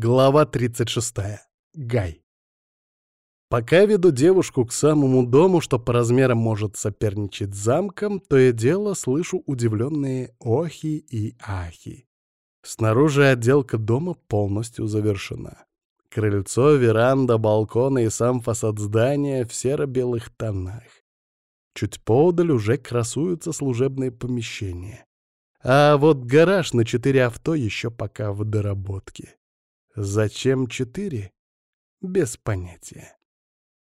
Глава 36. Гай. Пока веду девушку к самому дому, что по размерам может соперничать с замком, то и дело слышу удивленные охи и ахи. Снаружи отделка дома полностью завершена. Крыльцо, веранда, балконы и сам фасад здания в серо-белых тонах. Чуть поодаль уже красуются служебные помещения. А вот гараж на четыре авто еще пока в доработке. Зачем четыре? Без понятия.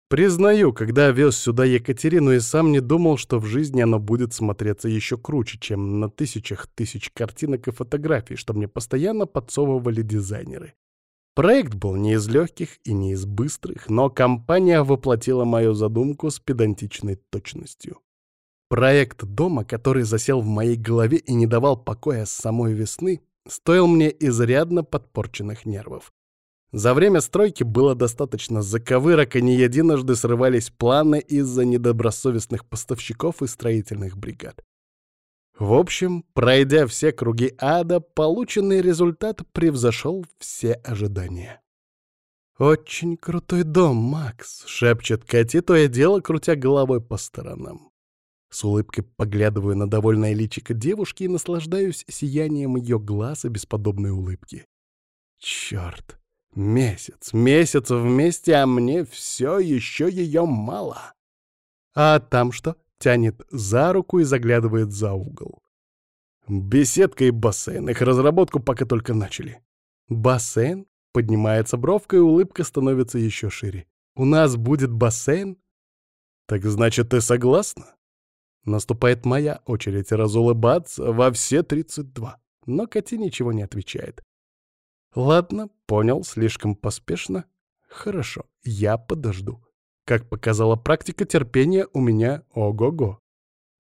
Признаю, когда вез сюда Екатерину и сам не думал, что в жизни оно будет смотреться еще круче, чем на тысячах тысяч картинок и фотографий, что мне постоянно подсовывали дизайнеры. Проект был не из легких и не из быстрых, но компания воплотила мою задумку с педантичной точностью. Проект дома, который засел в моей голове и не давал покоя с самой весны, стоил мне изрядно подпорченных нервов. За время стройки было достаточно заковырок, и не единожды срывались планы из-за недобросовестных поставщиков и строительных бригад. В общем, пройдя все круги ада, полученный результат превзошел все ожидания. «Очень крутой дом, Макс», — шепчет Кати, то и дело, крутя головой по сторонам. С улыбкой поглядываю на довольное личико девушки и наслаждаюсь сиянием ее глаз и бесподобной улыбки. Черт, месяц, месяц вместе, а мне все еще ее мало. А там что? Тянет за руку и заглядывает за угол. Беседка и бассейн, их разработку пока только начали. Бассейн? Поднимается бровка, и улыбка становится еще шире. У нас будет бассейн? Так значит, ты согласна? Наступает моя очередь разулыбаться во все 32, но Кати ничего не отвечает. Ладно, понял, слишком поспешно. Хорошо, я подожду. Как показала практика, терпения у меня ого-го.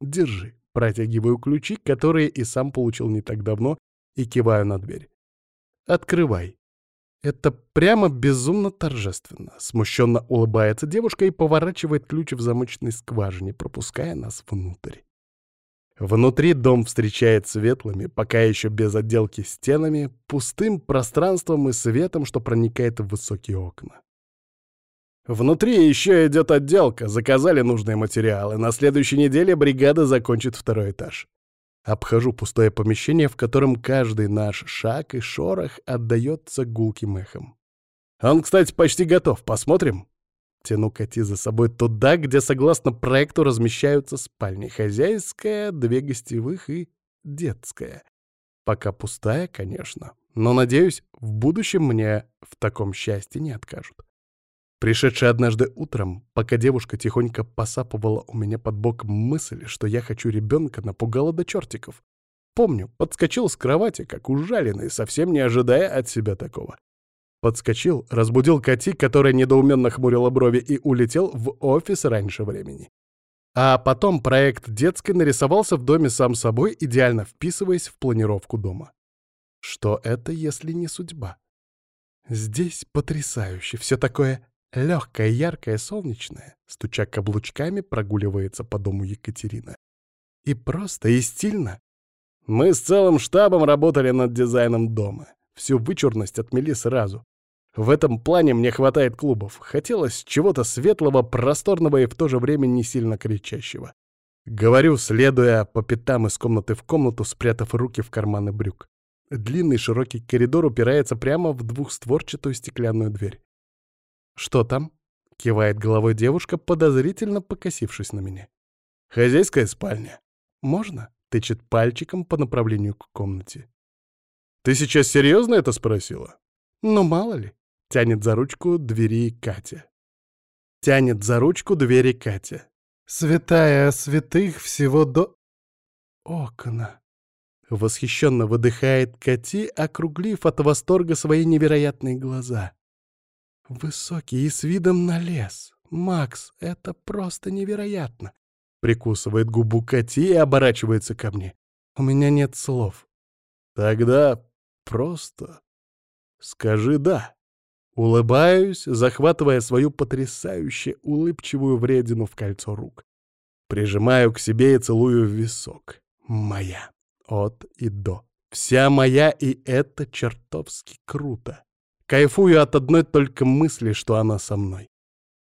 Держи. Протягиваю ключи, которые и сам получил не так давно, и киваю на дверь. Открывай. Это прямо безумно торжественно. Смущенно улыбается девушка и поворачивает ключ в замочной скважине, пропуская нас внутрь. Внутри дом встречает светлыми, пока еще без отделки стенами, пустым пространством и светом, что проникает в высокие окна. Внутри еще идет отделка, заказали нужные материалы. На следующей неделе бригада закончит второй этаж. Обхожу пустое помещение, в котором каждый наш шаг и шорох отдается гулким эхом. Он, кстати, почти готов. Посмотрим? Тяну Кати за собой туда, где, согласно проекту, размещаются спальни. Хозяйская, две гостевых и детская. Пока пустая, конечно. Но, надеюсь, в будущем мне в таком счастье не откажут. Пришедшая однажды утром, пока девушка тихонько посапывала у меня под боком мысль, что я хочу ребенка, напугала до чертиков. Помню, подскочил с кровати, как ужаленный, совсем не ожидая от себя такого. Подскочил, разбудил Кати, которая недоуменно хмурила брови, и улетел в офис раньше времени. А потом проект детской нарисовался в доме сам собой, идеально вписываясь в планировку дома. Что это, если не судьба? Здесь потрясающе, все такое Легкая, яркая, солнечная, стуча каблучками, прогуливается по дому Екатерина. И просто, и стильно. Мы с целым штабом работали над дизайном дома. Всю вычурность отмели сразу. В этом плане мне хватает клубов. Хотелось чего-то светлого, просторного и в то же время не сильно кричащего. Говорю, следуя по пятам из комнаты в комнату, спрятав руки в карманы брюк. Длинный широкий коридор упирается прямо в двухстворчатую стеклянную дверь. «Что там?» — кивает головой девушка, подозрительно покосившись на меня. «Хозяйская спальня. Можно?» — тычет пальчиком по направлению к комнате. «Ты сейчас серьезно это спросила?» «Ну, мало ли», — тянет за ручку двери Катя. Тянет за ручку двери Катя. «Святая святых всего до...» «Окна!» Восхищенно выдыхает Кати, округлив от восторга свои невероятные глаза. Высокий и с видом на лес. Макс, это просто невероятно. Прикусывает губу Кати и оборачивается ко мне. У меня нет слов. Тогда просто скажи «да». Улыбаюсь, захватывая свою потрясающе улыбчивую вредину в кольцо рук. Прижимаю к себе и целую в висок. Моя. От и до. Вся моя, и это чертовски круто. Кайфую от одной только мысли, что она со мной.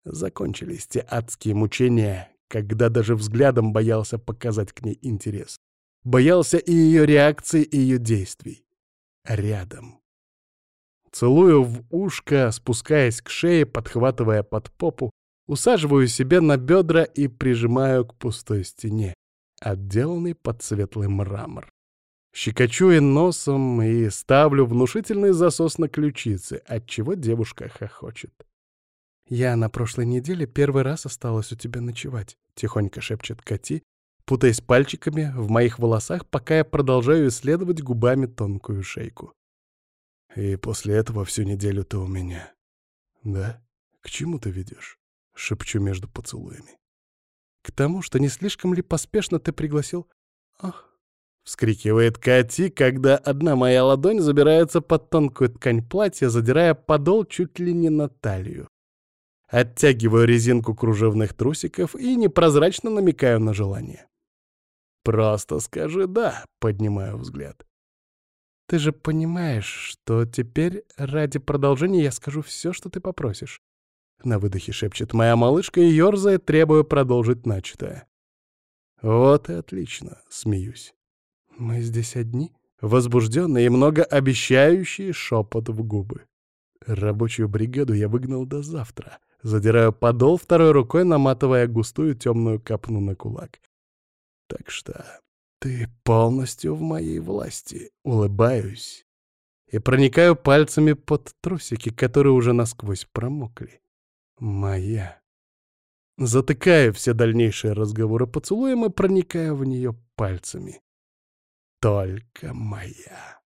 Закончились те адские мучения, когда даже взглядом боялся показать к ней интерес. Боялся и ее реакции, и ее действий. Рядом. Целую в ушко, спускаясь к шее, подхватывая под попу, усаживаю себе на бедра и прижимаю к пустой стене, отделанной под светлый мрамор. Щекочу и носом и ставлю внушительный засос на ключице, отчего девушка хохочет. «Я на прошлой неделе первый раз осталась у тебя ночевать», — тихонько шепчет Кати, путаясь пальчиками в моих волосах, пока я продолжаю исследовать губами тонкую шейку. «И после этого всю неделю ты у меня». «Да? К чему ты ведешь?» — шепчу между поцелуями. «К тому, что не слишком ли поспешно ты пригласил...» «Ах!» — вскрикивает Кати, когда одна моя ладонь забирается под тонкую ткань платья, задирая подол чуть ли не на талию. Оттягиваю резинку кружевных трусиков и непрозрачно намекаю на желание. «Просто скажи «да», — поднимаю взгляд. «Ты же понимаешь, что теперь ради продолжения я скажу все, что ты попросишь». На выдохе шепчет моя малышка и ерзает, требуя продолжить начатое. «Вот и отлично», — смеюсь. «Мы здесь одни?» Возбужденный и многообещающий шепот в губы. Рабочую бригаду я выгнал до завтра. Задираю подол второй рукой, наматывая густую темную капну на кулак. Так что ты полностью в моей власти. Улыбаюсь и проникаю пальцами под трусики, которые уже насквозь промокли. Моя. Затыкаю все дальнейшие разговоры поцелуем и проникаю в нее пальцами. Только моя.